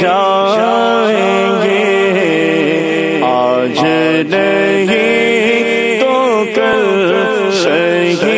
جائیں گے۔ آج نہیں تو کل صحیح۔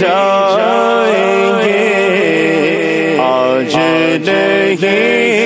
جائیں گے۔ آج نہیں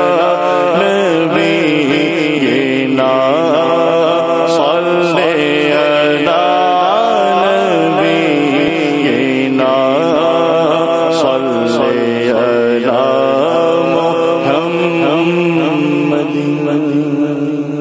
مدينة